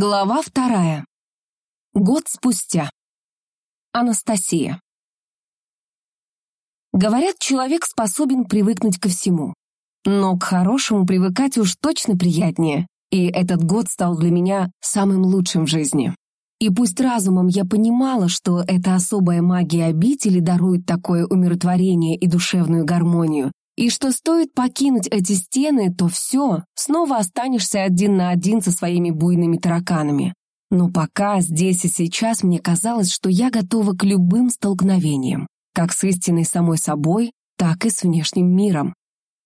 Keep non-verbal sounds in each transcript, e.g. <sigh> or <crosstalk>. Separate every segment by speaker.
Speaker 1: Глава вторая. Год спустя. Анастасия. Говорят, человек способен привыкнуть ко всему. Но к хорошему привыкать уж точно приятнее. И этот год стал для меня самым лучшим в жизни. И пусть разумом я понимала, что эта особая магия обители дарует такое умиротворение и душевную гармонию, и что стоит покинуть эти стены, то все, снова останешься один на один со своими буйными тараканами. Но пока, здесь и сейчас, мне казалось, что я готова к любым столкновениям, как с истиной самой собой, так и с внешним миром.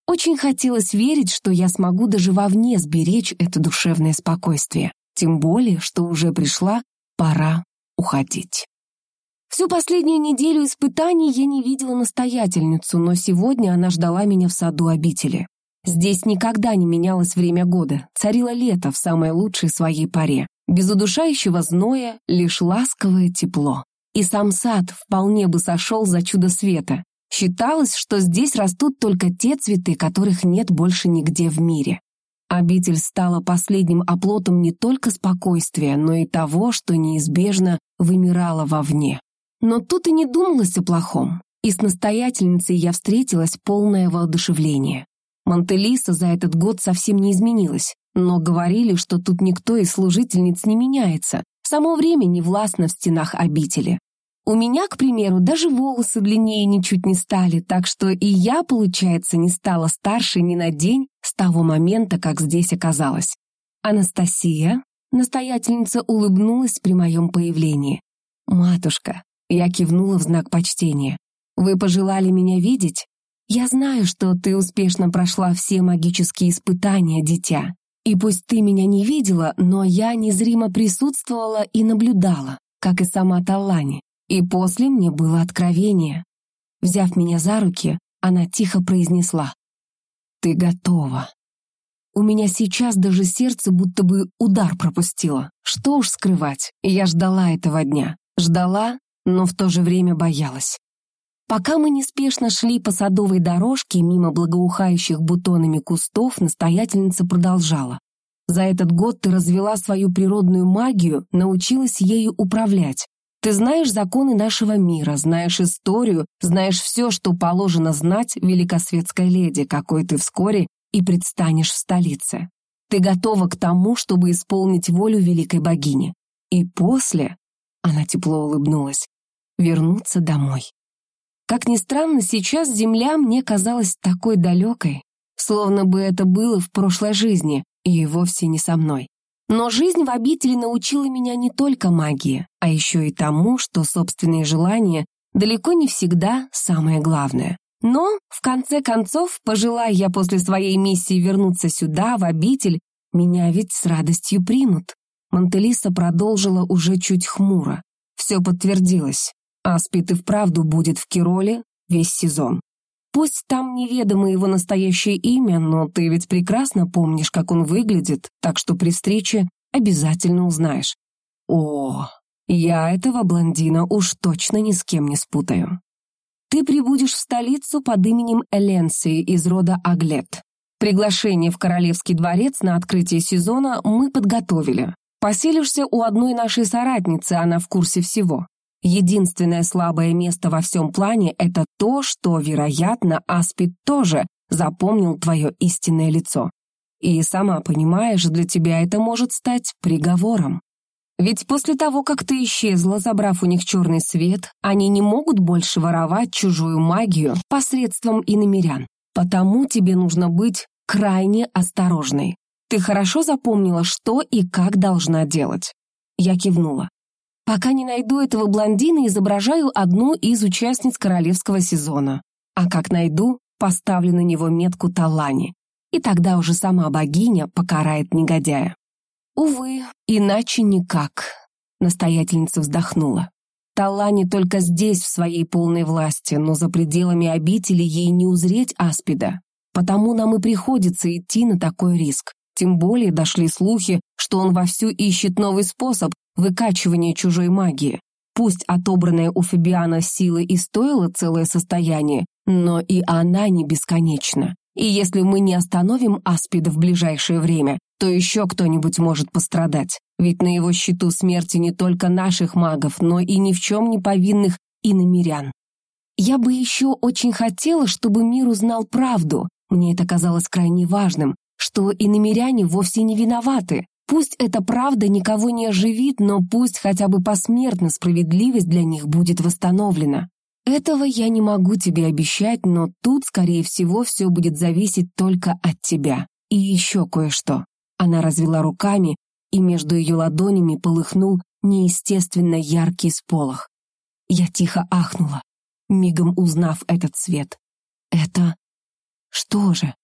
Speaker 1: Очень хотелось верить, что я смогу даже вовне сберечь это душевное спокойствие, тем более, что уже пришла пора уходить. Всю последнюю неделю испытаний я не видела настоятельницу, но сегодня она ждала меня в саду обители. Здесь никогда не менялось время года, царило лето в самой лучшей своей паре. Без удушающего зноя, лишь ласковое тепло. И сам сад вполне бы сошел за чудо света. Считалось, что здесь растут только те цветы, которых нет больше нигде в мире. Обитель стала последним оплотом не только спокойствия, но и того, что неизбежно вымирало вовне. Но тут и не думалось о плохом, и с настоятельницей я встретилась полное воодушевление. Монтелиса за этот год совсем не изменилась, но говорили, что тут никто из служительниц не меняется, само время не властно в стенах обители. У меня, к примеру, даже волосы длиннее ничуть не стали, так что и я, получается, не стала старше ни на день с того момента, как здесь оказалась. Анастасия, настоятельница, улыбнулась при моем появлении. «Матушка, я кивнула в знак почтения. «Вы пожелали меня видеть? Я знаю, что ты успешно прошла все магические испытания, дитя. И пусть ты меня не видела, но я незримо присутствовала и наблюдала, как и сама Таллани. И после мне было откровение. Взяв меня за руки, она тихо произнесла. «Ты готова». У меня сейчас даже сердце будто бы удар пропустило. Что уж скрывать, я ждала этого дня. Ждала но в то же время боялась. Пока мы неспешно шли по садовой дорожке мимо благоухающих бутонами кустов, настоятельница продолжала. «За этот год ты развела свою природную магию, научилась ею управлять. Ты знаешь законы нашего мира, знаешь историю, знаешь все, что положено знать великосветской леди, какой ты вскоре и предстанешь в столице. Ты готова к тому, чтобы исполнить волю великой богини. И после...» Она тепло улыбнулась вернуться домой. Как ни странно, сейчас земля мне казалась такой далекой, словно бы это было в прошлой жизни и вовсе не со мной. Но жизнь в обители научила меня не только магии, а еще и тому, что собственные желания далеко не всегда самое главное. Но, в конце концов, пожелая я после своей миссии вернуться сюда, в обитель, меня ведь с радостью примут. Монтелиса продолжила уже чуть хмуро. Все подтвердилось. Аспид и вправду будет в Кироле весь сезон. Пусть там неведомо его настоящее имя, но ты ведь прекрасно помнишь, как он выглядит, так что при встрече обязательно узнаешь. О, я этого блондина уж точно ни с кем не спутаю. Ты прибудешь в столицу под именем Эленсии из рода Аглет. Приглашение в Королевский дворец на открытие сезона мы подготовили. Поселишься у одной нашей соратницы, она в курсе всего. Единственное слабое место во всем плане — это то, что, вероятно, Аспид тоже запомнил твое истинное лицо. И сама понимаешь, для тебя это может стать приговором. Ведь после того, как ты исчезла, забрав у них черный свет, они не могут больше воровать чужую магию посредством иномерян. Потому тебе нужно быть крайне осторожной. Ты хорошо запомнила, что и как должна делать?» Я кивнула. Пока не найду этого блондина, изображаю одну из участниц королевского сезона. А как найду, поставлю на него метку Талани. И тогда уже сама богиня покарает негодяя. Увы, иначе никак. Настоятельница вздохнула. Талани только здесь в своей полной власти, но за пределами обители ей не узреть Аспида. Потому нам и приходится идти на такой риск. Тем более дошли слухи, что он вовсю ищет новый способ выкачивания чужой магии. Пусть отобранная у Фабиана сила и стоила целое состояние, но и она не бесконечна. И если мы не остановим Аспида в ближайшее время, то еще кто-нибудь может пострадать. Ведь на его счету смерти не только наших магов, но и ни в чем не повинных иномирян. Я бы еще очень хотела, чтобы мир узнал правду. Мне это казалось крайне важным, что иномиряне вовсе не виноваты. Пусть эта правда никого не оживит, но пусть хотя бы посмертно справедливость для них будет восстановлена. Этого я не могу тебе обещать, но тут, скорее всего, все будет зависеть только от тебя. И еще кое-что. Она развела руками, и между ее ладонями полыхнул неестественно яркий сполох. Я тихо ахнула, мигом узнав этот цвет. Это... что же?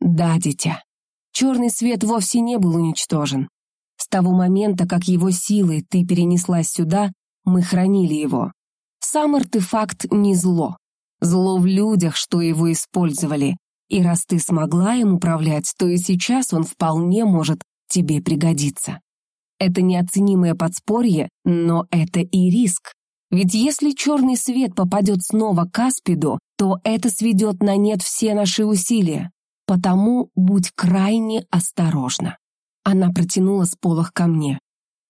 Speaker 1: Да, дитя. Черный свет вовсе не был уничтожен. С того момента, как его силой ты перенеслась сюда, мы хранили его. Сам артефакт не зло. Зло в людях, что его использовали. И раз ты смогла им управлять, то и сейчас он вполне может тебе пригодиться. Это неоценимое подспорье, но это и риск. Ведь если черный свет попадет снова к Аспиду, то это сведет на нет все наши усилия. Потому будь крайне осторожна. Она протянула сполох ко мне.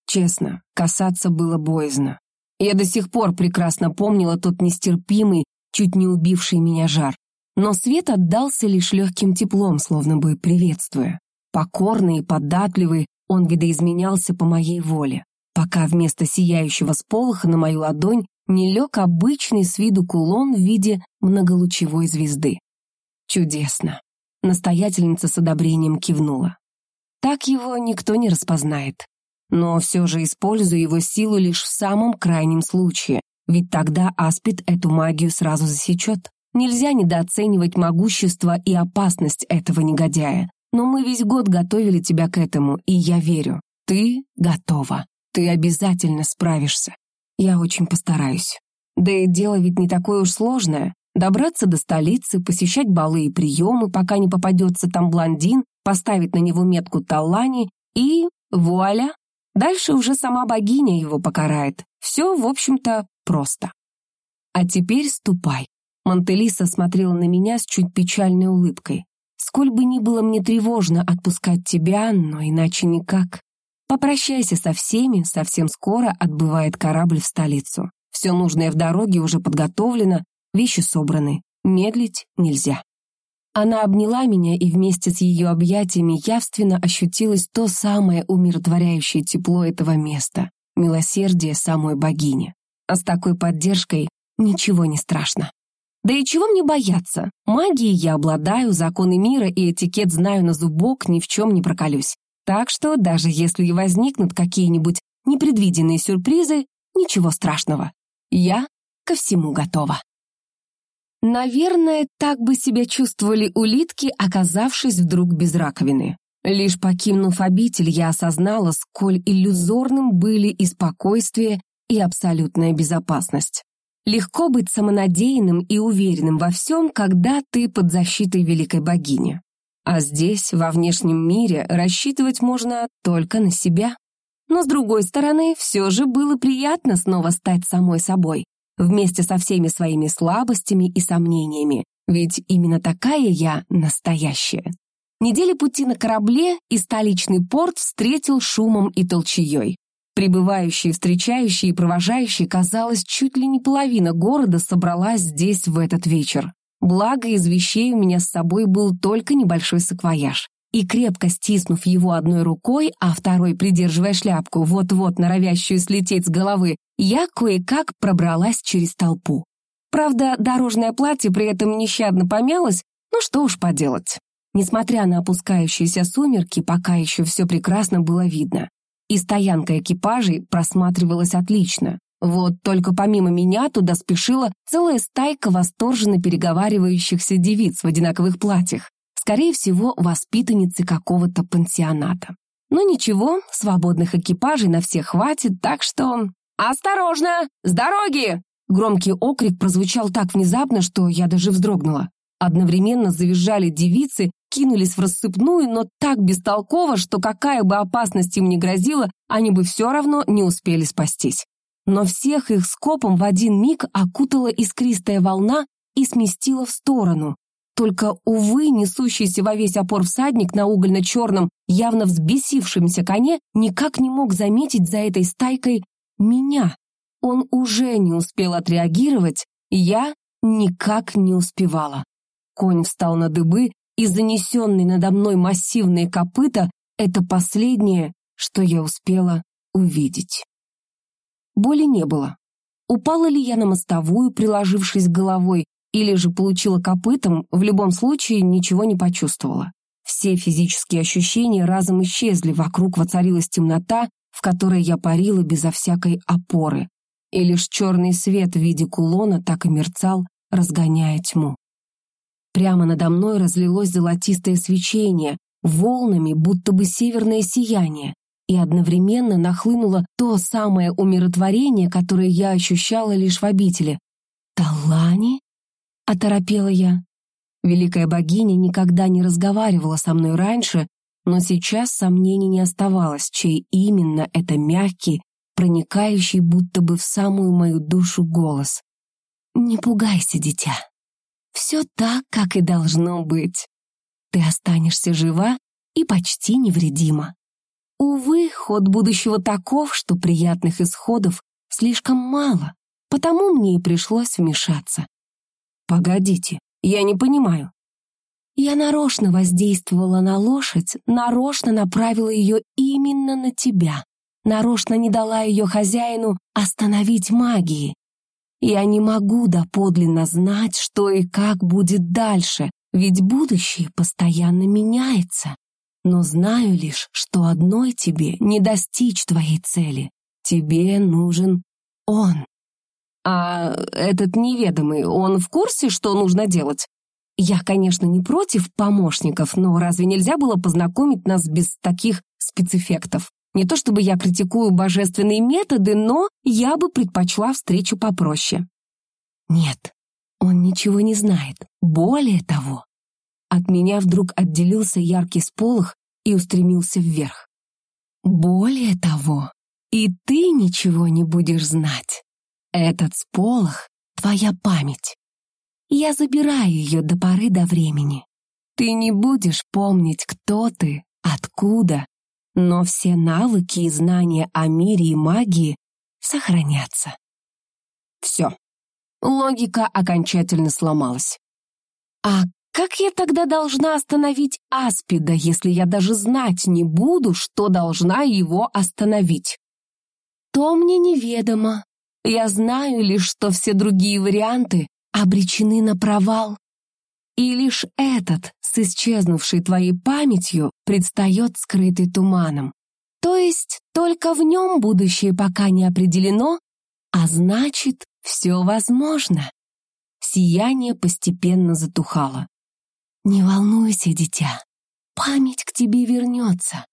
Speaker 1: Честно, касаться было боязно. Я до сих пор прекрасно помнила тот нестерпимый, чуть не убивший меня жар. Но свет отдался лишь легким теплом, словно бы приветствуя. Покорный и податливый, он видоизменялся по моей воле, пока вместо сияющего сполоха на мою ладонь не лег обычный с виду кулон в виде многолучевой звезды. Чудесно. Настоятельница с одобрением кивнула. Так его никто не распознает. Но все же использую его силу лишь в самом крайнем случае, ведь тогда Аспид эту магию сразу засечет. Нельзя недооценивать могущество и опасность этого негодяя. Но мы весь год готовили тебя к этому, и я верю. Ты готова. Ты обязательно справишься. Я очень постараюсь. Да и дело ведь не такое уж сложное. Добраться до столицы, посещать балы и приемы, пока не попадется там блондин, поставить на него метку Таллани и... вуаля! Дальше уже сама богиня его покарает. Все, в общем-то, просто. А теперь ступай. Монтелиса смотрела на меня с чуть печальной улыбкой. Сколь бы ни было мне тревожно отпускать тебя, но иначе никак. Попрощайся со всеми, совсем скоро отбывает корабль в столицу. Все нужное в дороге уже подготовлено, Вещи собраны. Медлить нельзя. Она обняла меня, и вместе с ее объятиями явственно ощутилось то самое умиротворяющее тепло этого места, милосердие самой богини. А с такой поддержкой ничего не страшно. Да и чего мне бояться? Магией я обладаю, законы мира и этикет знаю на зубок, ни в чем не проколюсь. Так что даже если и возникнут какие-нибудь непредвиденные сюрпризы, ничего страшного. Я ко всему готова. Наверное, так бы себя чувствовали улитки, оказавшись вдруг без раковины. Лишь покинув обитель, я осознала, сколь иллюзорным были и спокойствие, и абсолютная безопасность. Легко быть самонадеянным и уверенным во всем, когда ты под защитой великой богини. А здесь, во внешнем мире, рассчитывать можно только на себя. Но, с другой стороны, все же было приятно снова стать самой собой вместе со всеми своими слабостями и сомнениями, ведь именно такая я настоящая. Недели пути на корабле и столичный порт встретил шумом и толчеей. Прибывающие, встречающие и провожающие, казалось, чуть ли не половина города собралась здесь в этот вечер. Благо, из вещей у меня с собой был только небольшой саквояж. И крепко стиснув его одной рукой, а второй придерживая шляпку, вот-вот норовящую слететь с головы, я кое-как пробралась через толпу. Правда, дорожное платье при этом нещадно помялось, ну что уж поделать. Несмотря на опускающиеся сумерки, пока еще все прекрасно было видно. И стоянка экипажей просматривалась отлично. Вот только помимо меня туда спешила целая стайка восторженно переговаривающихся девиц в одинаковых платьях. Скорее всего, воспитанницы какого-то пансионата. Но ничего, свободных экипажей на всех хватит, так что «Осторожно! С дороги!» Громкий окрик прозвучал так внезапно, что я даже вздрогнула. Одновременно завизжали девицы, кинулись в рассыпную, но так бестолково, что какая бы опасность им ни грозила, они бы все равно не успели спастись. Но всех их скопом в один миг окутала искристая волна и сместила в сторону. Только, увы, несущийся во весь опор всадник на угольно-черном, явно взбесившемся коне никак не мог заметить за этой стайкой меня. Он уже не успел отреагировать, я никак не успевала. Конь встал на дыбы, и занесенный надо мной массивные копыта — это последнее, что я успела увидеть. Боли не было. Упала ли я на мостовую, приложившись головой, или же получила копытом, в любом случае ничего не почувствовала. Все физические ощущения разом исчезли, вокруг воцарилась темнота, в которой я парила безо всякой опоры. И лишь черный свет в виде кулона так и мерцал, разгоняя тьму. Прямо надо мной разлилось золотистое свечение, волнами, будто бы северное сияние, и одновременно нахлынуло то самое умиротворение, которое я ощущала лишь в обители. «Талани?» — оторопела я. Великая богиня никогда не разговаривала со мной раньше, но сейчас сомнений не оставалось, чей именно это мягкий, проникающий будто бы в самую мою душу голос. «Не пугайся, дитя. Все так, как и должно быть. Ты останешься жива и почти невредима. Увы, ход будущего таков, что приятных исходов слишком мало, потому мне и пришлось вмешаться. Погодите, я не понимаю. Я нарочно воздействовала на лошадь, нарочно направила ее именно на тебя, нарочно не дала ее хозяину остановить магии, я не могу доподлинно знать, что и как будет дальше, ведь будущее постоянно меняется. Но знаю лишь, что одной тебе не достичь твоей цели. Тебе нужен он. А этот неведомый, он в курсе, что нужно делать? Я, конечно, не против помощников, но разве нельзя было познакомить нас без таких спецэффектов? Не то чтобы я критикую божественные методы, но я бы предпочла встречу попроще. Нет, он ничего не знает. Более того, от меня вдруг отделился яркий сполох и устремился вверх. Более того, и ты ничего не будешь знать. Этот сполох — твоя память. Я забираю ее до поры до времени. Ты не будешь помнить, кто ты, откуда но все навыки и знания о мире и магии сохранятся. Все. Логика окончательно сломалась. А как я тогда должна остановить Аспида, если я даже знать не буду, что должна его остановить? То мне неведомо. Я знаю лишь, что все другие варианты обречены на провал. И лишь этот, с исчезнувшей твоей памятью, предстает скрытый туманом. То есть только в нем будущее пока не определено, а значит, все возможно. Сияние постепенно затухало. Не волнуйся, дитя, память к тебе вернется.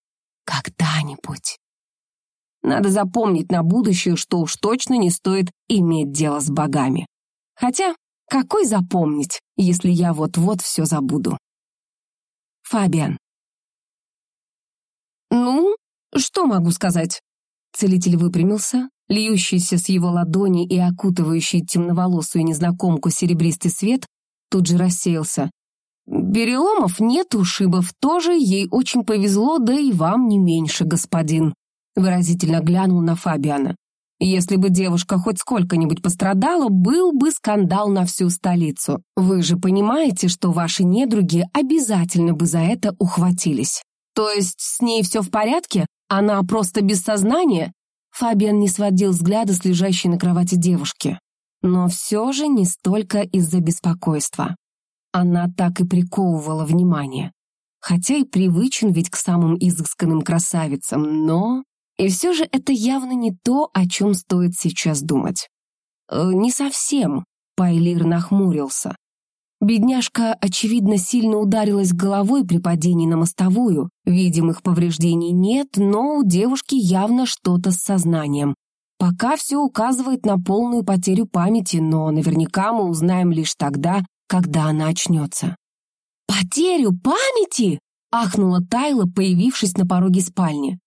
Speaker 1: Когда-нибудь. Надо запомнить на будущее, что уж точно не стоит иметь дело с богами. Хотя какой запомнить, если я вот-вот все забуду? Фабиан. «Ну, что могу сказать?» Целитель выпрямился, льющийся с его ладони и окутывающий темноволосую незнакомку серебристый свет тут же рассеялся. «Переломов нет, ушибов тоже, ей очень повезло, да и вам не меньше, господин», выразительно глянул на Фабиана. Если бы девушка хоть сколько-нибудь пострадала, был бы скандал на всю столицу. Вы же понимаете, что ваши недруги обязательно бы за это ухватились. То есть с ней все в порядке? Она просто без сознания? Фабиан не сводил взгляда с лежащей на кровати девушки. Но все же не столько из-за беспокойства. Она так и приковывала внимание. Хотя и привычен ведь к самым изысканным красавицам, но... И все же это явно не то, о чем стоит сейчас думать. Э, «Не совсем», — Пайлир нахмурился. Бедняжка, очевидно, сильно ударилась головой при падении на мостовую. Видимых повреждений нет, но у девушки явно что-то с сознанием. Пока все указывает на полную потерю памяти, но наверняка мы узнаем лишь тогда, когда она очнется. «Потерю памяти?» — ахнула Тайла, появившись на пороге спальни.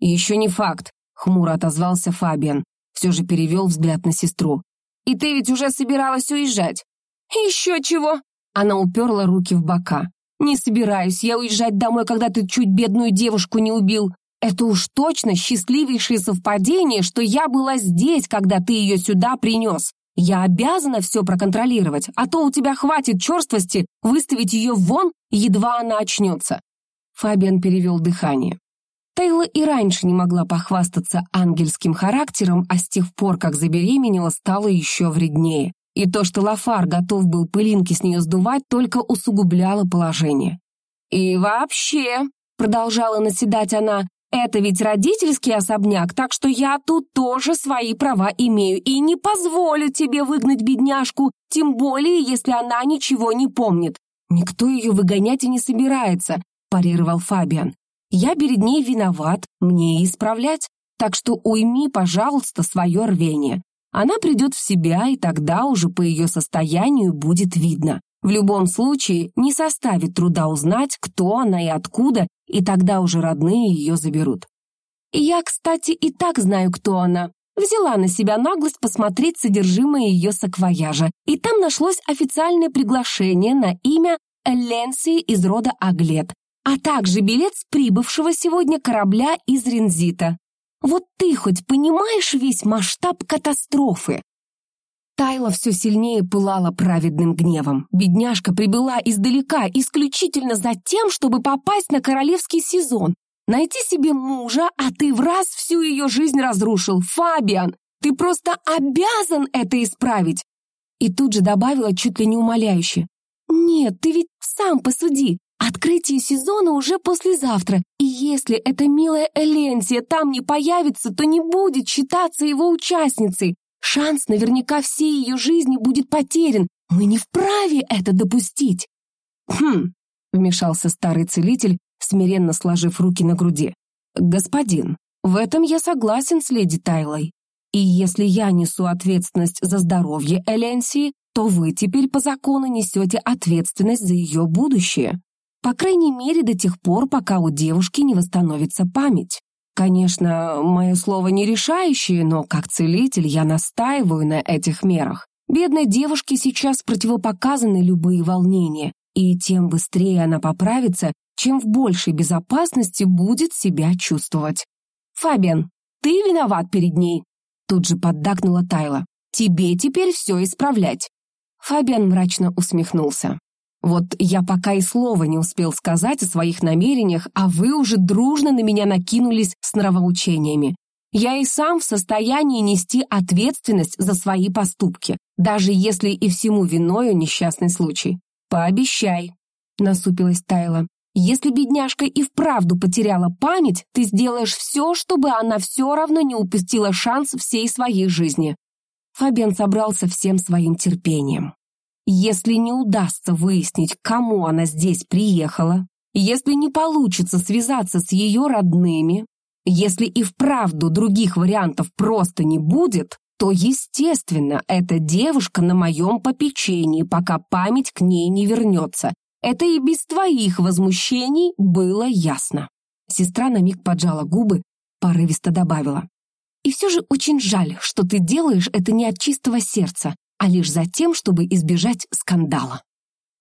Speaker 1: «Еще не факт», — хмуро отозвался Фабиан. Все же перевел взгляд на сестру. «И ты ведь уже собиралась уезжать?» «Еще чего!» Она уперла руки в бока. «Не собираюсь я уезжать домой, когда ты чуть бедную девушку не убил. Это уж точно счастливейшее совпадение, что я была здесь, когда ты ее сюда принес. Я обязана все проконтролировать, а то у тебя хватит черствости выставить ее вон, едва она очнется». Фабиан перевел дыхание. Тейла и раньше не могла похвастаться ангельским характером, а с тех пор, как забеременела, стала еще вреднее. И то, что Лафар готов был пылинки с нее сдувать, только усугубляло положение. «И вообще», — продолжала наседать она, «это ведь родительский особняк, так что я тут тоже свои права имею и не позволю тебе выгнать бедняжку, тем более, если она ничего не помнит. Никто ее выгонять и не собирается», — парировал Фабиан. «Я перед ней виноват, мне исправлять, так что уйми, пожалуйста, свое рвение. Она придет в себя, и тогда уже по ее состоянию будет видно. В любом случае, не составит труда узнать, кто она и откуда, и тогда уже родные ее заберут. Я, кстати, и так знаю, кто она. Взяла на себя наглость посмотреть содержимое ее саквояжа, и там нашлось официальное приглашение на имя Ленси из рода Аглет, а также билет с прибывшего сегодня корабля из Рензита. Вот ты хоть понимаешь весь масштаб катастрофы?» Тайла все сильнее пылала праведным гневом. Бедняжка прибыла издалека исключительно за тем, чтобы попасть на королевский сезон. Найти себе мужа, а ты в раз всю ее жизнь разрушил. Фабиан, ты просто обязан это исправить. И тут же добавила чуть ли не умоляюще. Нет, ты ведь сам посуди. Открытие сезона уже послезавтра, и если эта милая Эленсия там не появится, то не будет считаться его участницей. Шанс наверняка всей ее жизни будет потерян. Мы не вправе это допустить. Хм, вмешался старый целитель, смиренно сложив руки на груди. Господин, в этом я согласен с леди Тайлой. И если я несу ответственность за здоровье Эленсии, то вы теперь по закону несете ответственность за ее будущее. По крайней мере, до тех пор, пока у девушки не восстановится память. Конечно, мое слово не решающее, но как целитель я настаиваю на этих мерах. Бедной девушке сейчас противопоказаны любые волнения, и тем быстрее она поправится, чем в большей безопасности будет себя чувствовать. «Фабиан, ты виноват перед ней!» Тут же поддакнула Тайла. «Тебе теперь все исправлять!» Фабиан мрачно усмехнулся. Вот я пока и слова не успел сказать о своих намерениях, а вы уже дружно на меня накинулись с нравоучениями. Я и сам в состоянии нести ответственность за свои поступки, даже если и всему виною несчастный случай. Пообещай, насупилась Тайла. Если бедняжка и вправду потеряла память, ты сделаешь все, чтобы она все равно не упустила шанс всей своей жизни. Фабиан собрался всем своим терпением. Если не удастся выяснить, кому она здесь приехала, если не получится связаться с ее родными, если и вправду других вариантов просто не будет, то, естественно, эта девушка на моем попечении, пока память к ней не вернется. Это и без твоих возмущений было ясно. Сестра на миг поджала губы, порывисто добавила. И все же очень жаль, что ты делаешь это не от чистого сердца, а лишь за тем, чтобы избежать скандала.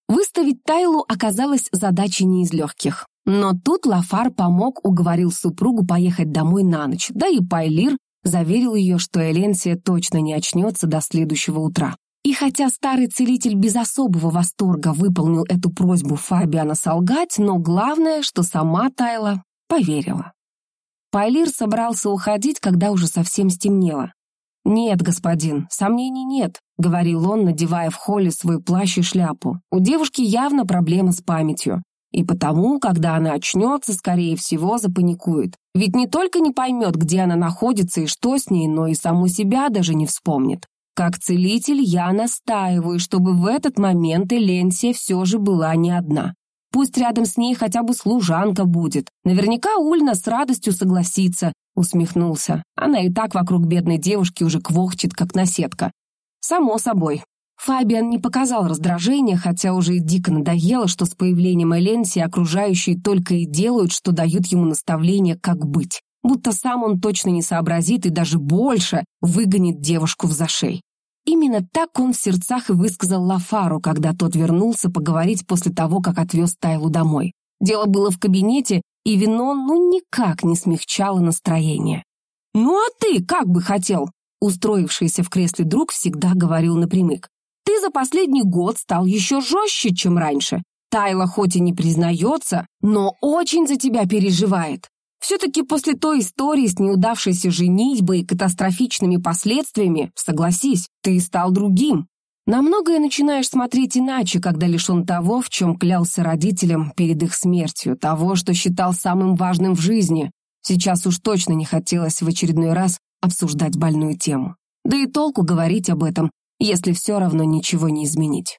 Speaker 1: Выставить Тайлу оказалось задачей не из легких. Но тут Лафар помог, уговорил супругу поехать домой на ночь, да и Пайлир заверил ее, что Эленсия точно не очнется до следующего утра. И хотя старый целитель без особого восторга выполнил эту просьбу Фабиана солгать, но главное, что сама Тайла поверила. Пайлир собрался уходить, когда уже совсем стемнело. «Нет, господин, сомнений нет», — говорил он, надевая в холле свой плащ и шляпу. «У девушки явно проблема с памятью. И потому, когда она очнется, скорее всего, запаникует. Ведь не только не поймет, где она находится и что с ней, но и саму себя даже не вспомнит. Как целитель я настаиваю, чтобы в этот момент Эленсия все же была не одна. Пусть рядом с ней хотя бы служанка будет. Наверняка Ульна с радостью согласится, усмехнулся. Она и так вокруг бедной девушки уже квохчет, как наседка. Само собой. Фабиан не показал раздражения, хотя уже и дико надоело, что с появлением Эленси окружающие только и делают, что дают ему наставления, как быть. Будто сам он точно не сообразит и даже больше выгонит девушку в зашей. Именно так он в сердцах и высказал Лафару, когда тот вернулся поговорить после того, как отвез Тайлу домой. Дело было в кабинете, и вино ну никак не смягчало настроение. «Ну а ты как бы хотел?» Устроившийся в кресле друг всегда говорил напрямик. «Ты за последний год стал еще жестче, чем раньше. Тайла хоть и не признается, но очень за тебя переживает. Все-таки после той истории с неудавшейся женитьбой и катастрофичными последствиями, согласись, ты стал другим. На многое начинаешь смотреть иначе, когда лишен того, в чем клялся родителям перед их смертью, того, что считал самым важным в жизни. Сейчас уж точно не хотелось в очередной раз обсуждать больную тему. Да и толку говорить об этом, если все равно ничего не изменить.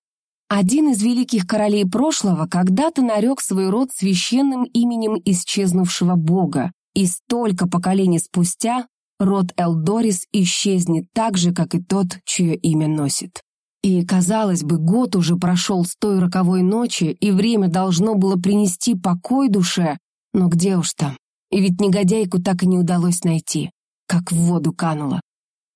Speaker 1: Один из великих королей прошлого когда-то нарек свой род священным именем исчезнувшего бога, и столько поколений спустя род Элдорис исчезнет так же, как и тот, чье имя носит. И, казалось бы, год уже прошел с той роковой ночи, и время должно было принести покой душе, но где уж там? И ведь негодяйку так и не удалось найти, как в воду канула.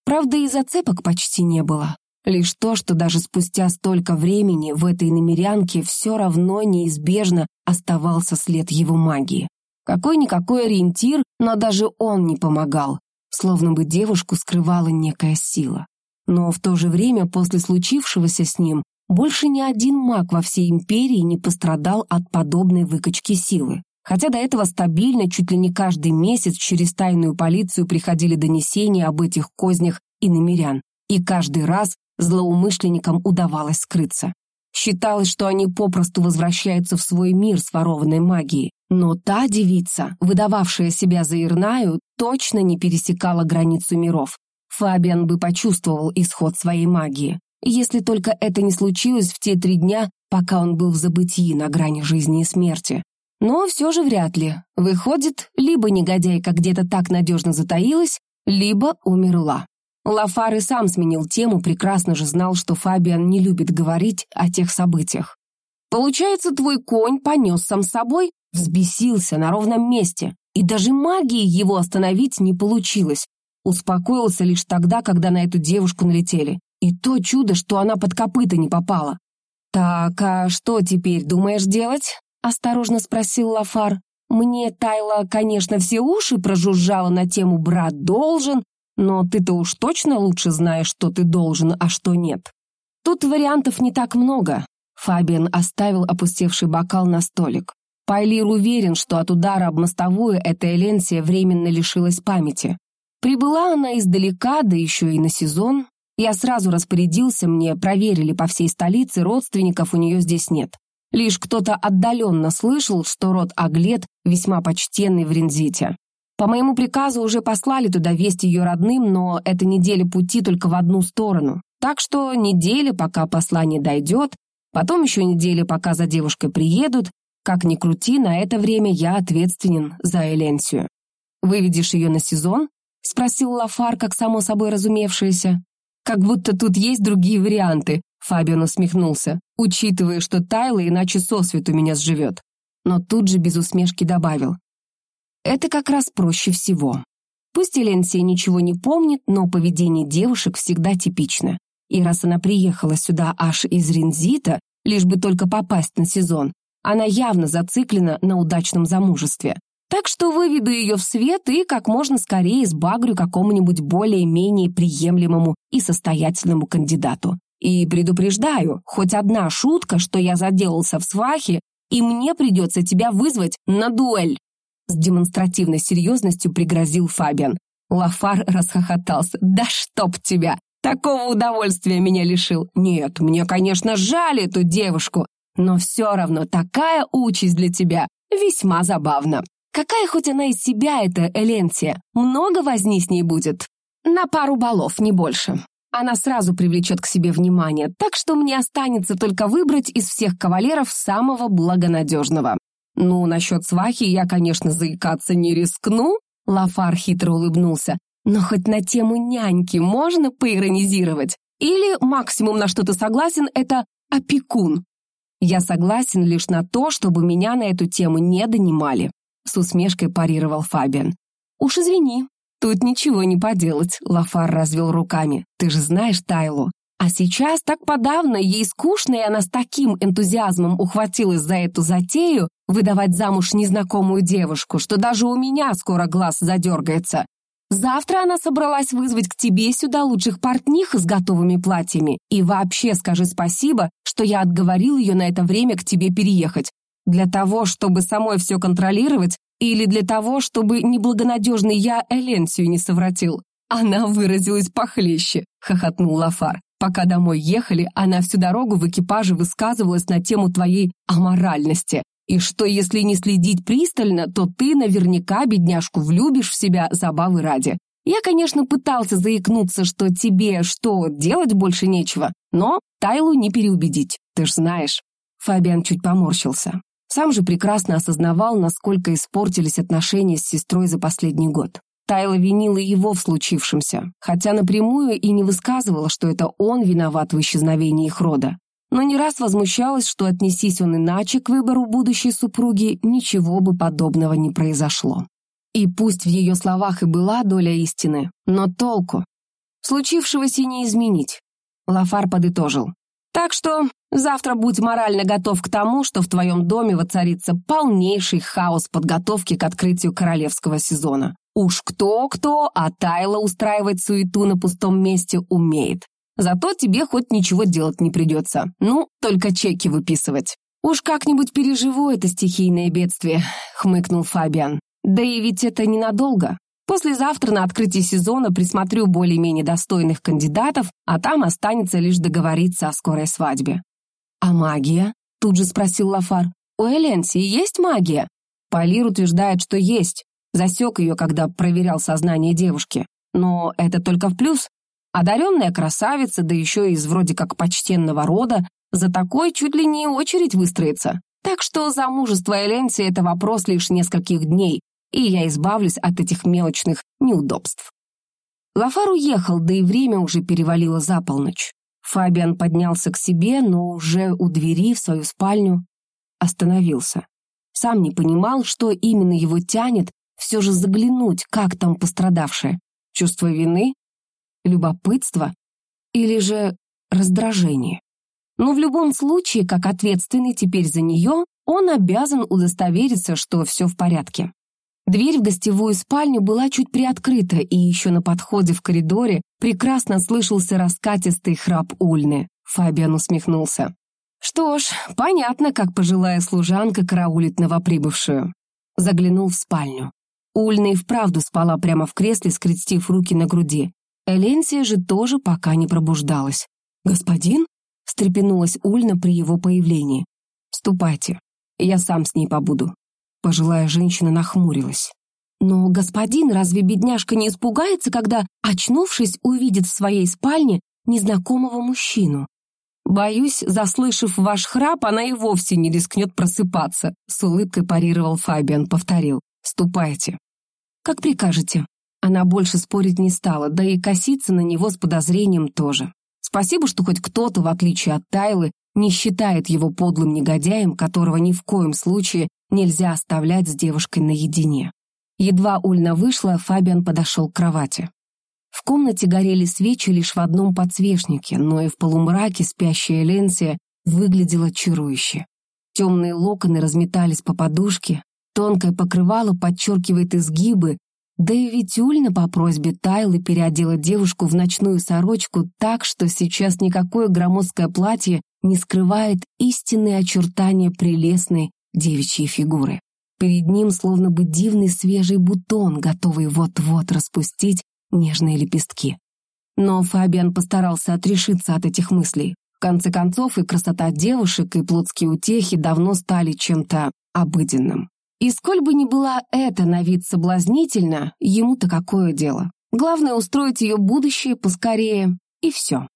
Speaker 1: Правда, и зацепок почти не было. Лишь то, что даже спустя столько времени в этой намерянке все равно неизбежно оставался след его магии. Какой-никакой ориентир, но даже он не помогал, словно бы девушку скрывала некая сила. Но в то же время после случившегося с ним больше ни один маг во всей империи не пострадал от подобной выкачки силы. Хотя до этого стабильно, чуть ли не каждый месяц через тайную полицию приходили донесения об этих кознях и намерян. И каждый раз злоумышленникам удавалось скрыться. Считалось, что они попросту возвращаются в свой мир с ворованной магией. Но та девица, выдававшая себя за Ирнаю, точно не пересекала границу миров. Фабиан бы почувствовал исход своей магии. Если только это не случилось в те три дня, пока он был в забытии на грани жизни и смерти. Но все же вряд ли. Выходит, либо негодяйка где-то так надежно затаилась, либо умерла. Лафар и сам сменил тему, прекрасно же знал, что Фабиан не любит говорить о тех событиях. «Получается, твой конь понес сам собой, взбесился на ровном месте, и даже магией его остановить не получилось. Успокоился лишь тогда, когда на эту девушку налетели. И то чудо, что она под копыта не попала. «Так, а что теперь думаешь делать?» — осторожно спросил Лафар. «Мне Тайла, конечно, все уши прожужжала на тему «брат должен», но ты-то уж точно лучше знаешь, что ты должен, а что нет. Тут вариантов не так много. Фабиан оставил опустевший бокал на столик. Пайлир уверен, что от удара об мостовую эта Эленсия временно лишилась памяти. Прибыла она издалека, да еще и на сезон. Я сразу распорядился, мне проверили по всей столице, родственников у нее здесь нет. Лишь кто-то отдаленно слышал, что род Аглет весьма почтенный в Рензите. По моему приказу уже послали туда весть ее родным, но это неделя пути только в одну сторону. Так что неделя, пока послание дойдет, потом еще неделя, пока за девушкой приедут. Как ни крути, на это время я ответственен за Эленсию. «Выведешь ее на сезон?» — спросил Лафар, как само собой разумевшееся. «Как будто тут есть другие варианты», — Фабиан усмехнулся, учитывая, что Тайла иначе сосвету меня сживет. Но тут же без усмешки добавил. Это как раз проще всего. Пусть Эленсия ничего не помнит, но поведение девушек всегда типично. И раз она приехала сюда аж из Ринзита, лишь бы только попасть на сезон, она явно зациклена на удачном замужестве. Так что выведу ее в свет и как можно скорее сбагрю какому-нибудь более-менее приемлемому и состоятельному кандидату. И предупреждаю, хоть одна шутка, что я заделался в свахе, и мне придется тебя вызвать на дуэль. С демонстративной серьезностью пригрозил Фабиан. Лафар расхохотался. «Да чтоб тебя! Такого удовольствия меня лишил! Нет, мне, конечно, жаль эту девушку, но все равно такая участь для тебя весьма забавна. Какая хоть она из себя эта Эленсия? Много возни с ней будет? На пару балов, не больше. Она сразу привлечет к себе внимание, так что мне останется только выбрать из всех кавалеров самого благонадежного. «Ну, насчет свахи я, конечно, заикаться не рискну», — Лафар хитро улыбнулся. «Но хоть на тему няньки можно поиронизировать? Или максимум на что то согласен — это опекун?» «Я согласен лишь на то, чтобы меня на эту тему не донимали», — с усмешкой парировал Фабиан. «Уж извини, тут ничего не поделать», — Лафар развел руками. «Ты же знаешь Тайлу. А сейчас так подавно, ей скучно, и она с таким энтузиазмом ухватилась за эту затею выдавать замуж незнакомую девушку, что даже у меня скоро глаз задергается. Завтра она собралась вызвать к тебе сюда лучших портних с готовыми платьями. И вообще скажи спасибо, что я отговорил ее на это время к тебе переехать. Для того, чтобы самой все контролировать, или для того, чтобы неблагонадежный я Эленсию не совратил. Она выразилась похлеще, хохотнул Лафар. Пока домой ехали, она всю дорогу в экипаже высказывалась на тему твоей аморальности. И что, если не следить пристально, то ты наверняка бедняжку влюбишь в себя забавы ради. Я, конечно, пытался заикнуться, что тебе что, делать больше нечего, но Тайлу не переубедить, ты ж знаешь. Фабиан чуть поморщился. Сам же прекрасно осознавал, насколько испортились отношения с сестрой за последний год. Тайла винила его в случившемся, хотя напрямую и не высказывала, что это он виноват в исчезновении их рода но не раз возмущалась, что отнесись он иначе к выбору будущей супруги, ничего бы подобного не произошло. И пусть в ее словах и была доля истины, но толку. Случившегося не изменить. Лафар подытожил. Так что завтра будь морально готов к тому, что в твоем доме воцарится полнейший хаос подготовки к открытию королевского сезона. Уж кто-кто, а Тайла устраивать суету на пустом месте умеет. Зато тебе хоть ничего делать не придется. Ну, только чеки выписывать. «Уж как-нибудь переживу это стихийное бедствие», — хмыкнул Фабиан. «Да и ведь это ненадолго. Послезавтра на открытии сезона присмотрю более-менее достойных кандидатов, а там останется лишь договориться о скорой свадьбе». «А магия?» — тут же спросил Лафар. «У Эленсии есть магия?» Полир утверждает, что есть. Засек ее, когда проверял сознание девушки. Но это только в плюс. Одаренная красавица, да еще из вроде как почтенного рода, за такой чуть ли не очередь выстроится. Так что замужество Эленси — это вопрос лишь нескольких дней, и я избавлюсь от этих мелочных неудобств. Лафар уехал, да и время уже перевалило за полночь. Фабиан поднялся к себе, но уже у двери в свою спальню остановился. Сам не понимал, что именно его тянет все же заглянуть, как там пострадавшая. Чувство вины? Любопытство или же раздражение. Но в любом случае, как ответственный теперь за нее, он обязан удостовериться, что все в порядке. Дверь в гостевую спальню была чуть приоткрыта, и еще на подходе в коридоре прекрасно слышался раскатистый храп Ульны. Фабиан усмехнулся. Что ж, понятно, как пожилая служанка караулит новоприбывшую. Заглянул в спальню. Ульна и вправду спала прямо в кресле, скрестив руки на груди. Эленсия же тоже пока не пробуждалась. «Господин?» — встрепенулась Ульна при его появлении. «Ступайте, я сам с ней побуду». Пожилая женщина нахмурилась. «Но господин, разве бедняжка не испугается, когда, очнувшись, увидит в своей спальне незнакомого мужчину?» «Боюсь, заслышав ваш храп, она и вовсе не рискнет просыпаться», — с улыбкой парировал Фабиан, повторил. «Ступайте». «Как прикажете», она больше спорить не стала, да и коситься на него с подозрением тоже. Спасибо, что хоть кто-то, в отличие от Тайлы, не считает его подлым негодяем, которого ни в коем случае нельзя оставлять с девушкой наедине. Едва Ульна вышла, Фабиан подошел к кровати. В комнате горели свечи лишь в одном подсвечнике, но и в полумраке спящая Ленсия выглядела чарующе. Темные локоны разметались по подушке, тонкое покрывало подчеркивает изгибы, да и Витюльна по просьбе Тайлы переодела девушку в ночную сорочку так, что сейчас никакое громоздкое платье не скрывает истинные очертания прелестной девичьей фигуры. Перед ним словно бы дивный свежий бутон, готовый вот-вот распустить нежные лепестки. Но Фабиан постарался отрешиться от этих мыслей. В конце концов, и красота девушек, и плотские утехи давно стали чем-то обыденным. И сколь бы ни была эта на вид соблазнительна, ему-то какое дело. Главное устроить ее будущее поскорее, и все.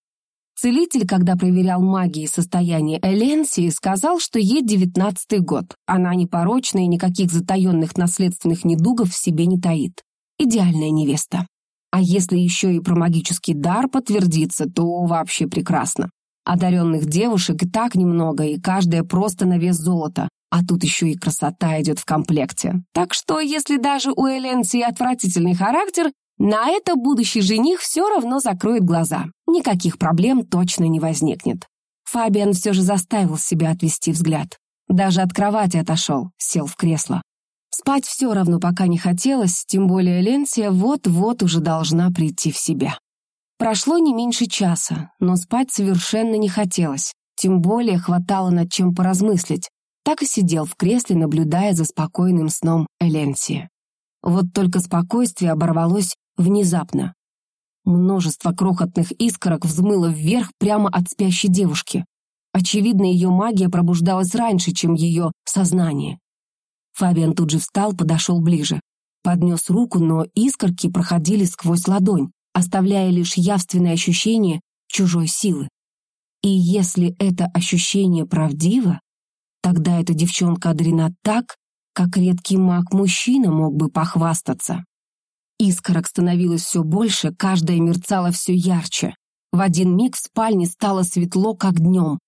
Speaker 1: Целитель, когда проверял магии состояние Эленсии, сказал, что ей девятнадцатый год. Она непорочна и никаких затаенных наследственных недугов в себе не таит. Идеальная невеста. А если еще и про магический дар подтвердится, то вообще прекрасно. Одаренных девушек и так немного, и каждая просто на вес золота. А тут еще и красота идет в комплекте. Так что, если даже у Эленсии отвратительный характер, На это будущий жених все равно закроет глаза. Никаких проблем точно не возникнет. Фабиан все же заставил себя отвести взгляд. Даже от кровати отошел, сел в кресло. Спать все равно пока не хотелось, тем более Ленсия вот-вот уже должна прийти в себя. Прошло не меньше часа, но спать совершенно не хотелось, тем более хватало над чем поразмыслить. Так и сидел в кресле, наблюдая за спокойным сном Эленсии. Вот только спокойствие оборвалось внезапно. Множество крохотных искорок взмыло вверх прямо от спящей девушки. Очевидно, ее магия пробуждалась раньше, чем ее сознание. Фабиан тут же встал, подошел ближе. Поднес руку, но искорки проходили сквозь ладонь, оставляя лишь явственное ощущение чужой силы. И если это ощущение правдиво, тогда эта девчонка одарена так, как редкий маг-мужчина мог бы похвастаться. Искорок становилось все больше, каждая мерцала все ярче. В один миг в спальне стало светло, как днем.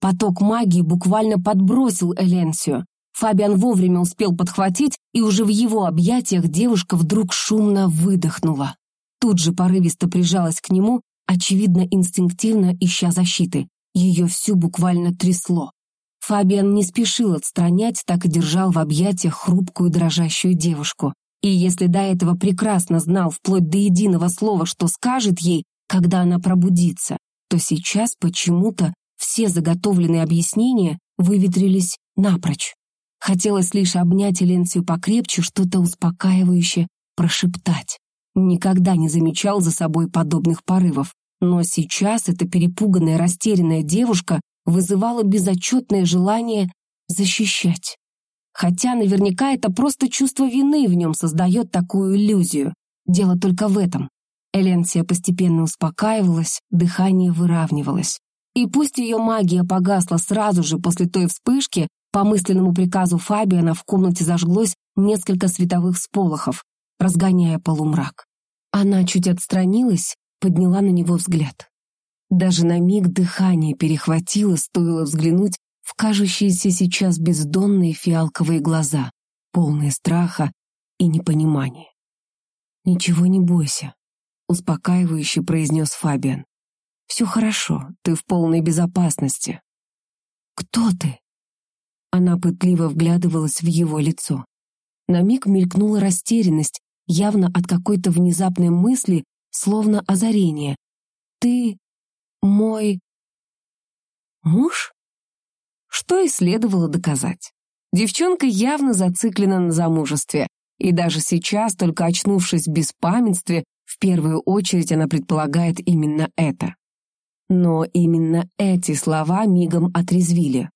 Speaker 1: Поток магии буквально подбросил Эленсию. Фабиан вовремя успел подхватить, и уже в его объятиях девушка вдруг шумно выдохнула. Тут же порывисто прижалась к нему, очевидно, инстинктивно ища защиты. Ее всю буквально трясло. Фабиан не спешил отстранять, так и держал в объятиях хрупкую дрожащую девушку. И если до этого прекрасно знал вплоть до единого слова, что скажет ей, когда она пробудится, то сейчас почему-то все заготовленные объяснения выветрились напрочь. Хотелось лишь обнять Эленцию покрепче, что-то успокаивающее прошептать. Никогда не замечал за собой подобных порывов, но сейчас эта перепуганная, растерянная девушка вызывала безотчетное желание защищать. Хотя наверняка это просто чувство вины в нем создает такую иллюзию. Дело только в этом. Эленсия постепенно успокаивалась, дыхание выравнивалось. И пусть ее магия погасла сразу же после той вспышки, по мысленному приказу Фабиана в комнате зажглось несколько световых сполохов, разгоняя полумрак. Она чуть отстранилась, подняла на него взгляд. Даже на миг дыхание перехватило, стоило взглянуть в кажущиеся сейчас бездонные фиалковые глаза, полные страха и непонимания. «Ничего не бойся», — успокаивающе произнес Фабиан. «Все хорошо, ты в полной безопасности». «Кто ты?» Она пытливо вглядывалась в его лицо. На миг мелькнула растерянность, явно от какой-то внезапной мысли, словно озарение. «Ты мой муж?» Что и следовало доказать. Девчонка явно зациклена на замужестве, и даже сейчас, только очнувшись в беспамятстве, в первую очередь она предполагает именно это. Но именно эти слова мигом отрезвили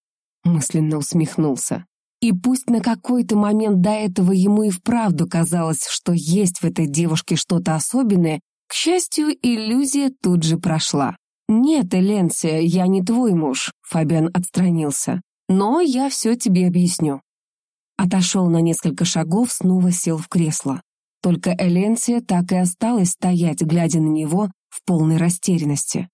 Speaker 1: мысленно усмехнулся. И пусть на какой-то момент до этого ему и вправду казалось, что есть в этой девушке что-то особенное, к счастью, иллюзия тут же прошла. «Нет, Эленсия, я не твой муж», — Фабиан отстранился. «Но я все тебе объясню». Отошел на несколько шагов, снова сел в кресло. Только Эленсия так и осталась стоять, глядя на него в полной растерянности.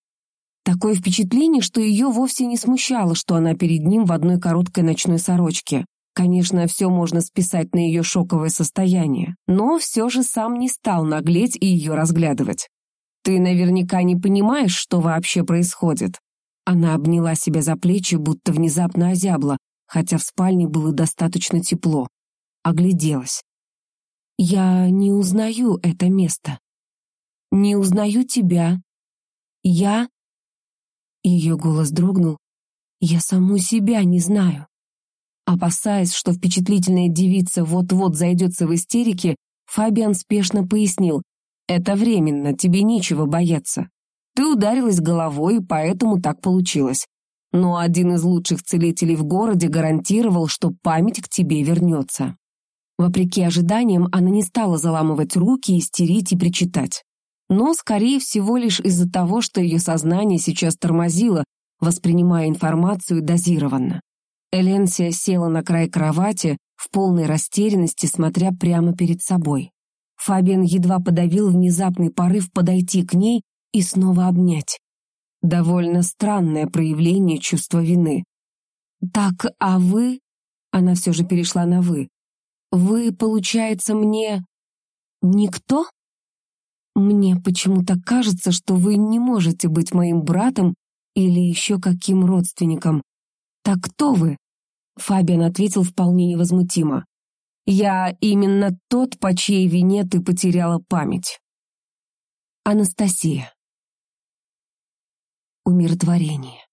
Speaker 1: Такое впечатление, что ее вовсе не смущало, что она перед ним в одной короткой ночной сорочке. Конечно, все можно списать на ее шоковое состояние, но все же сам не стал наглеть и ее разглядывать. «Ты наверняка не понимаешь, что вообще происходит». Она обняла себя за плечи, будто внезапно озябла, хотя в спальне было достаточно тепло. Огляделась. «Я не узнаю это место. Не узнаю тебя. Я ее голос дрогнул. «Я саму себя не знаю». Опасаясь, что впечатлительная девица вот-вот зайдется в истерике, Фабиан спешно пояснил. «Это временно, тебе нечего бояться. Ты ударилась головой, поэтому так получилось. Но один из лучших целителей в городе гарантировал, что память к тебе вернется». Вопреки ожиданиям, она не стала заламывать руки, истерить и причитать но, скорее всего, лишь из-за того, что ее сознание сейчас тормозило, воспринимая информацию дозированно. Эленсия села на край кровати, в полной растерянности, смотря прямо перед собой. Фабиан едва подавил внезапный порыв подойти к ней и снова обнять. Довольно странное проявление чувства вины. «Так, а вы...» Она все же перешла на «вы». «Вы, получается, мне... никто?» Мне почему-то кажется, что вы не можете быть моим братом или еще каким родственником. Так кто вы? Фабиан ответил вполне невозмутимо. Я именно тот, по чьей вине ты потеряла память. Анастасия. Умиротворение.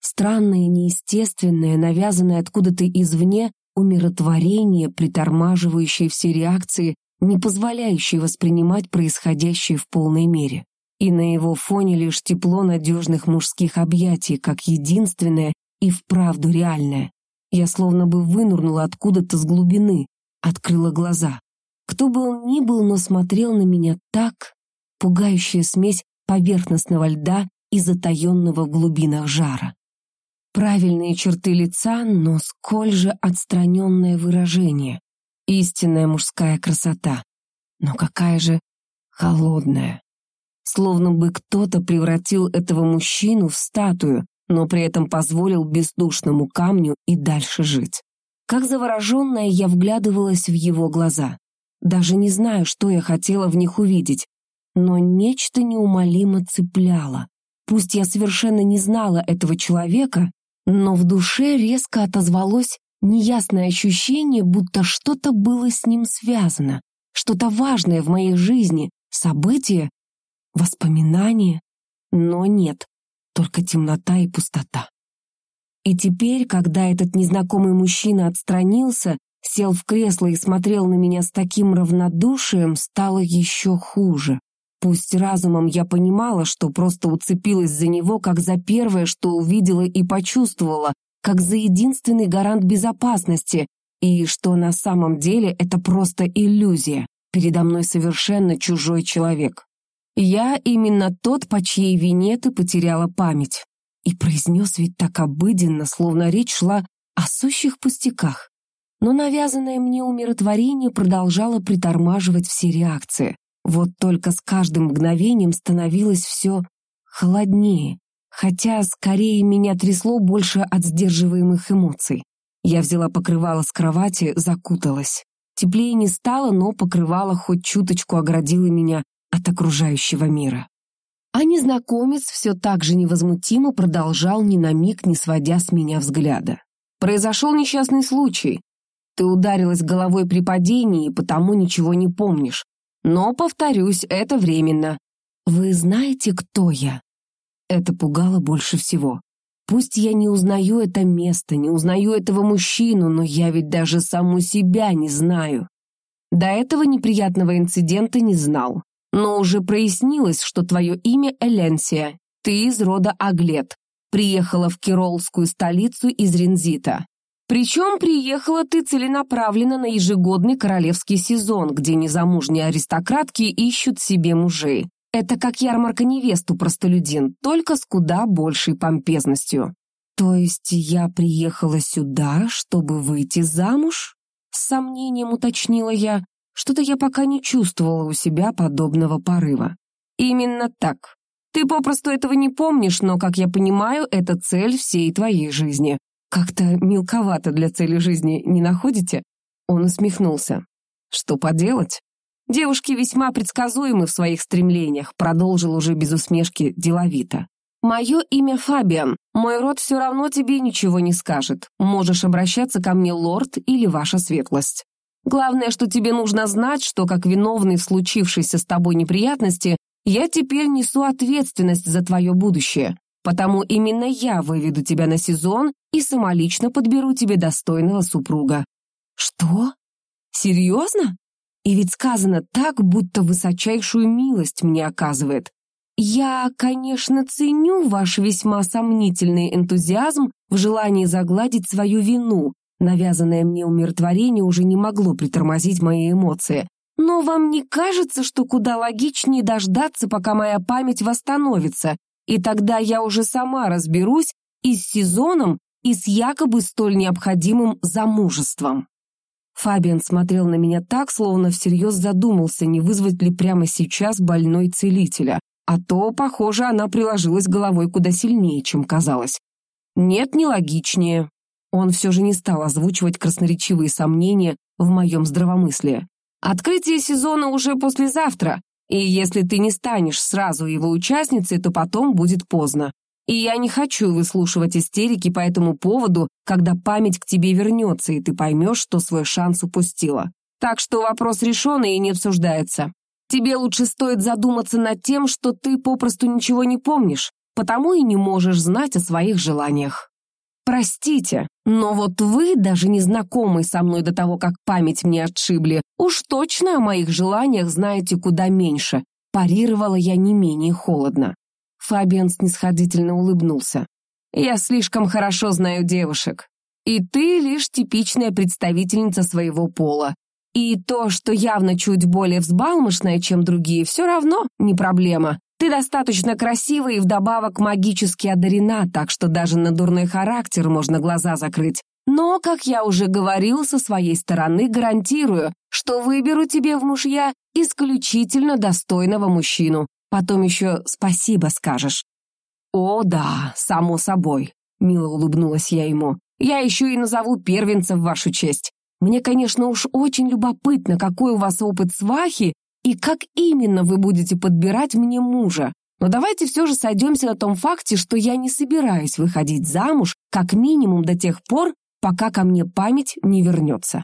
Speaker 1: Странное, неестественное, навязанное откуда-то извне умиротворение, притормаживающее все реакции, не позволяющее воспринимать происходящее в полной мере. И на его фоне лишь тепло надежных мужских объятий, как единственное и вправду реальное. Я словно бы вынурнула откуда-то с глубины, открыла глаза. Кто бы он ни был, но смотрел на меня так, пугающая смесь поверхностного льда и затаенного в глубинах жара. Правильные черты лица, но сколь же отстраненное выражение. Истинная мужская красота. Но какая же холодная. Словно бы кто-то превратил этого мужчину в статую, но при этом позволил бездушному камню и дальше жить. Как завороженная я вглядывалась в его глаза. Даже не знаю, что я хотела в них увидеть, но нечто неумолимо цепляло. Пусть я совершенно не знала этого человека, но в душе резко отозвалось неясное ощущение, будто что-то было с ним связано, что-то важное в моей жизни, событие, воспоминание. Но нет, только темнота и пустота. И теперь, когда этот незнакомый мужчина отстранился, сел в кресло и смотрел на меня с таким равнодушием, стало еще хуже. Пусть разумом я понимала, что просто уцепилась за него, как за первое, что увидела и почувствовала, как за единственный гарант безопасности, и что на самом деле это просто иллюзия. Передо мной совершенно чужой человек. Я именно тот, по чьей вине ты потеряла память. И произнес ведь так обыденно, словно речь шла о сущих пустяках. Но навязанное мне умиротворение продолжало притормаживать все реакции. Вот только с каждым мгновением становилось все холоднее, хотя скорее меня трясло больше от сдерживаемых эмоций. Я взяла покрывало с кровати, закуталась. Теплее не стало, но покрывало хоть чуточку оградило меня от окружающего мира. А незнакомец все так же невозмутимо продолжал ни на миг, не сводя с меня взгляда. «Произошел несчастный случай. Ты ударилась головой при падении, потому ничего не помнишь. Но, повторюсь, это временно. Вы знаете, кто я? Это пугало больше всего. Пусть я не узнаю это место, не узнаю этого мужчину, но я ведь даже саму себя не знаю. До этого неприятного инцидента не знал. Но уже прояснилось, что твое имя Эленсия. Ты из рода Аглет. Приехала в Киролскую столицу из Рензита. Причем приехала ты целенаправленно на ежегодный королевский сезон, где незамужние аристократки ищут себе мужей. Это как ярмарка невест у простолюдин, только с куда большей помпезностью. То есть я приехала сюда, чтобы выйти замуж? С сомнением уточнила я. Что-то я пока не чувствовала у себя подобного порыва. Именно так. Ты попросту этого не помнишь, но, как я понимаю, это цель всей твоей жизни. «Как-то мелковато для цели жизни, не находите?» Он усмехнулся. «Что поделать?» «Девушки весьма предсказуемы в своих стремлениях», продолжил уже без усмешки деловито. «Мое имя Фабиан. Мой род все равно тебе ничего не скажет. Можешь обращаться ко мне, лорд, или ваша светлость. Главное, что тебе нужно знать, что, как виновный в случившейся с тобой неприятности, я теперь несу ответственность за твое будущее. Потому именно я выведу тебя на сезон и самолично подберу тебе достойного супруга». «Что? Серьезно? И ведь сказано так, будто высочайшую милость мне оказывает. Я, конечно, ценю ваш весьма сомнительный энтузиазм в желании загладить свою вину. Навязанное мне умиротворение уже не могло притормозить мои эмоции. Но вам не кажется, что куда логичнее дождаться, пока моя память восстановится, и тогда я уже сама разберусь и с сезоном, и с якобы столь необходимым замужеством. Фабиан смотрел на меня так, словно всерьез задумался, не вызвать ли прямо сейчас больной целителя, а то, похоже, она приложилась головой куда сильнее, чем казалось. Нет, нелогичнее. Он все же не стал озвучивать красноречивые сомнения в моем здравомыслии. Открытие сезона уже послезавтра, И если ты не станешь сразу его участницей, то потом будет поздно. И я не хочу выслушивать истерики по этому поводу, когда память к тебе вернется, и ты поймешь, что свой шанс упустила. Так что вопрос решен и не обсуждается. Тебе лучше стоит задуматься над тем, что ты попросту ничего не помнишь, потому и не можешь знать о своих желаниях. Простите, но вот вы, даже не знакомый со мной до того, как память мне отшибли, уж точно о моих желаниях знаете куда меньше. Парировала я не менее холодно. Фабиан снисходительно улыбнулся. «Я слишком хорошо знаю девушек. И ты лишь типичная представительница своего пола. И то, что явно чуть более взбалмошное, чем другие, все равно не проблема. Ты достаточно красива и вдобавок магически одарена, так что даже на дурной характер можно глаза закрыть. Но, как я уже говорил, со своей стороны гарантирую, что выберу тебе в мужья исключительно достойного мужчину, Потом еще спасибо скажешь». «О, да, само собой», — мило улыбнулась я ему. «Я еще и назову первенца в вашу честь. Мне, конечно, уж очень любопытно, какой у вас опыт свахи и как именно вы будете подбирать мне мужа. Но давайте все же сойдемся на том факте, что я не собираюсь выходить замуж как минимум до тех пор, пока ко мне память не вернется».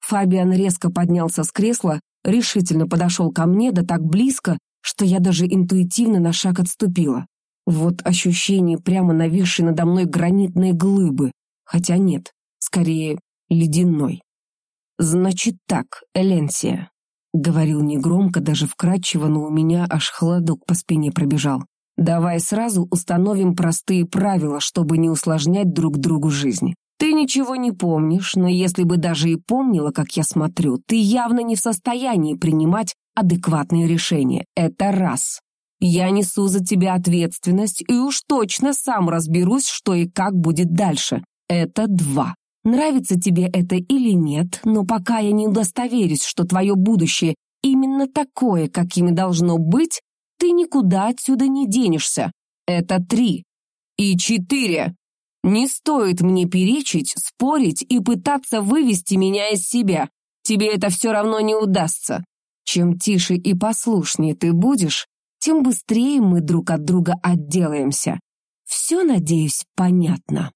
Speaker 1: Фабиан резко поднялся с кресла, решительно подошел ко мне, да так близко, что я даже интуитивно на шаг отступила. Вот ощущение прямо нависшей надо мной гранитной глыбы. Хотя нет, скорее, ледяной. «Значит так, Эленсия», — говорил негромко, даже вкрадчиво, но у меня аж холодок по спине пробежал. «Давай сразу установим простые правила, чтобы не усложнять друг другу жизнь. Ты ничего не помнишь, но если бы даже и помнила, как я смотрю, ты явно не в состоянии принимать адекватные решения. Это раз. Я несу за тебя ответственность и уж точно сам разберусь, что и как будет дальше. Это два. Нравится тебе это или нет, но пока я не удостоверюсь, что твое будущее именно такое, каким и должно быть, ты никуда отсюда не денешься. Это три. И четыре. Не стоит мне перечить, спорить и пытаться вывести меня из себя. Тебе это все равно не удастся. Чем тише и послушнее ты будешь, тем быстрее мы друг от друга отделаемся. Все, надеюсь, понятно.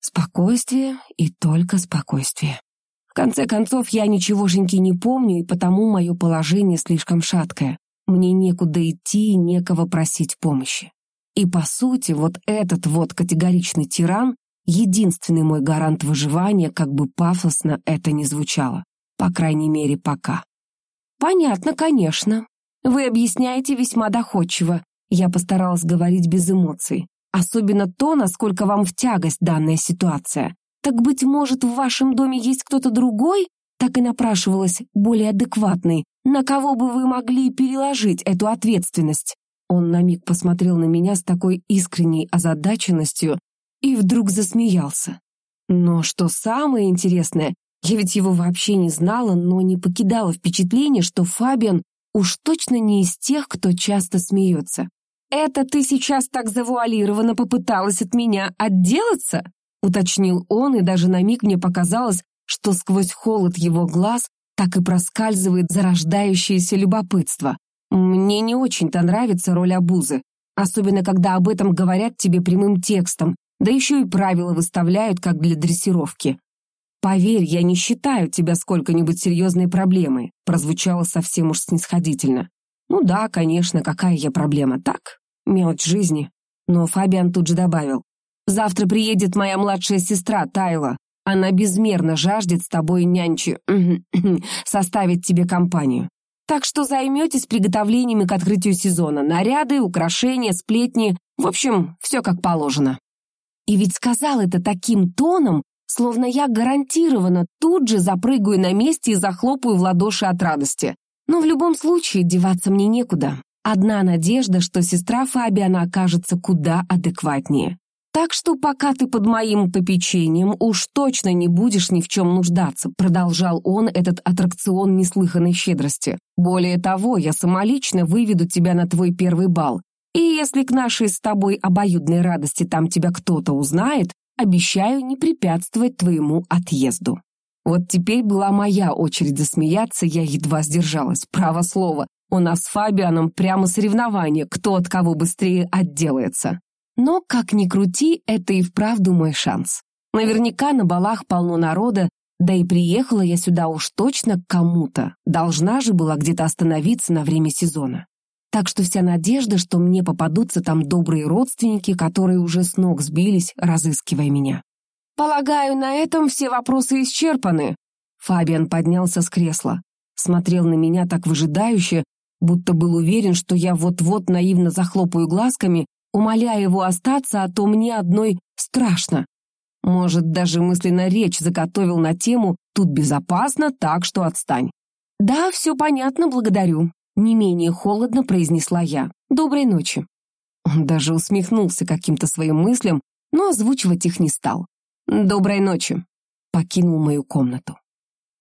Speaker 1: Спокойствие и только спокойствие. В конце концов, я ничегошеньки не помню, и потому мое положение слишком шаткое. Мне некуда идти и некого просить помощи. И, по сути, вот этот вот категоричный тиран — единственный мой гарант выживания, как бы пафосно это ни звучало. По крайней мере, пока. «Понятно, конечно. Вы объясняете весьма доходчиво. Я постаралась говорить без эмоций. Особенно то, насколько вам в тягость данная ситуация. Так, быть может, в вашем доме есть кто-то другой? Так и напрашивалась более адекватный. На кого бы вы могли переложить эту ответственность? Он на миг посмотрел на меня с такой искренней озадаченностью и вдруг засмеялся. Но что самое интересное, я ведь его вообще не знала, но не покидала впечатление, что Фабиан уж точно не из тех, кто часто смеется. «Это ты сейчас так завуалированно попыталась от меня отделаться?» уточнил он, и даже на миг мне показалось, что сквозь холод его глаз так и проскальзывает зарождающееся любопытство. Мне не очень-то нравится роль обузы, особенно когда об этом говорят тебе прямым текстом, да еще и правила выставляют, как для дрессировки. «Поверь, я не считаю тебя сколько-нибудь серьезной проблемой», прозвучало совсем уж снисходительно. «Ну да, конечно, какая я проблема, так? Мелочь жизни». Но Фабиан тут же добавил. «Завтра приедет моя младшая сестра Тайла. Она безмерно жаждет с тобой нянчи, <clears throat> составить тебе компанию. Так что займетесь приготовлениями к открытию сезона. Наряды, украшения, сплетни. В общем, все как положено». И ведь сказал это таким тоном, словно я гарантированно тут же запрыгаю на месте и захлопаю в ладоши от радости. Но в любом случае деваться мне некуда. Одна надежда, что сестра Фабиана окажется куда адекватнее. Так что пока ты под моим попечением, уж точно не будешь ни в чем нуждаться, продолжал он этот аттракцион неслыханной щедрости. Более того, я самолично выведу тебя на твой первый бал. И если к нашей с тобой обоюдной радости там тебя кто-то узнает, обещаю не препятствовать твоему отъезду». Вот теперь была моя очередь засмеяться, я едва сдержалась, право слово. У нас с Фабианом прямо соревнование, кто от кого быстрее отделается. Но, как ни крути, это и вправду мой шанс. Наверняка на балах полно народа, да и приехала я сюда уж точно к кому-то. Должна же была где-то остановиться на время сезона. Так что вся надежда, что мне попадутся там добрые родственники, которые уже с ног сбились, разыскивая меня. «Полагаю, на этом все вопросы исчерпаны». Фабиан поднялся с кресла, смотрел на меня так выжидающе, будто был уверен, что я вот-вот наивно захлопаю глазками, умоляя его остаться, а то мне одной страшно. Может, даже мысленно речь заготовил на тему «Тут безопасно, так что отстань». «Да, все понятно, благодарю», — не менее холодно произнесла я. «Доброй ночи». Он даже усмехнулся каким-то своим мыслям, но озвучивать их не стал. «Доброй ночи», — покинул мою комнату.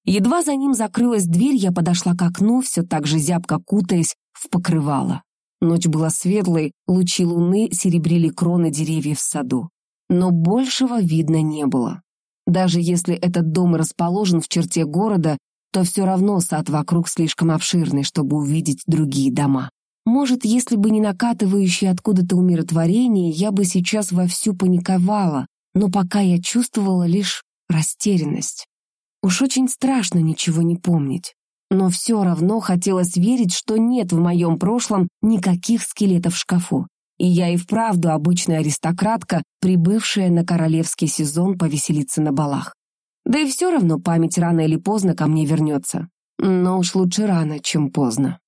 Speaker 1: Едва за ним закрылась дверь, я подошла к окну, все так же зябко кутаясь в покрывало. Ночь была светлой, лучи луны серебрили кроны деревьев в саду. Но большего видно не было. Даже если этот дом расположен в черте города, то все равно сад вокруг слишком обширный, чтобы увидеть другие дома. Может, если бы не накатывающее откуда-то умиротворение, я бы сейчас вовсю паниковала, но пока я чувствовала лишь растерянность. Уж очень страшно ничего не помнить. Но все равно хотелось верить, что нет в моем прошлом никаких скелетов в шкафу. И я и вправду обычная аристократка, прибывшая на королевский сезон повеселиться на балах. Да и все равно память рано или поздно ко мне вернется. Но уж лучше рано, чем поздно.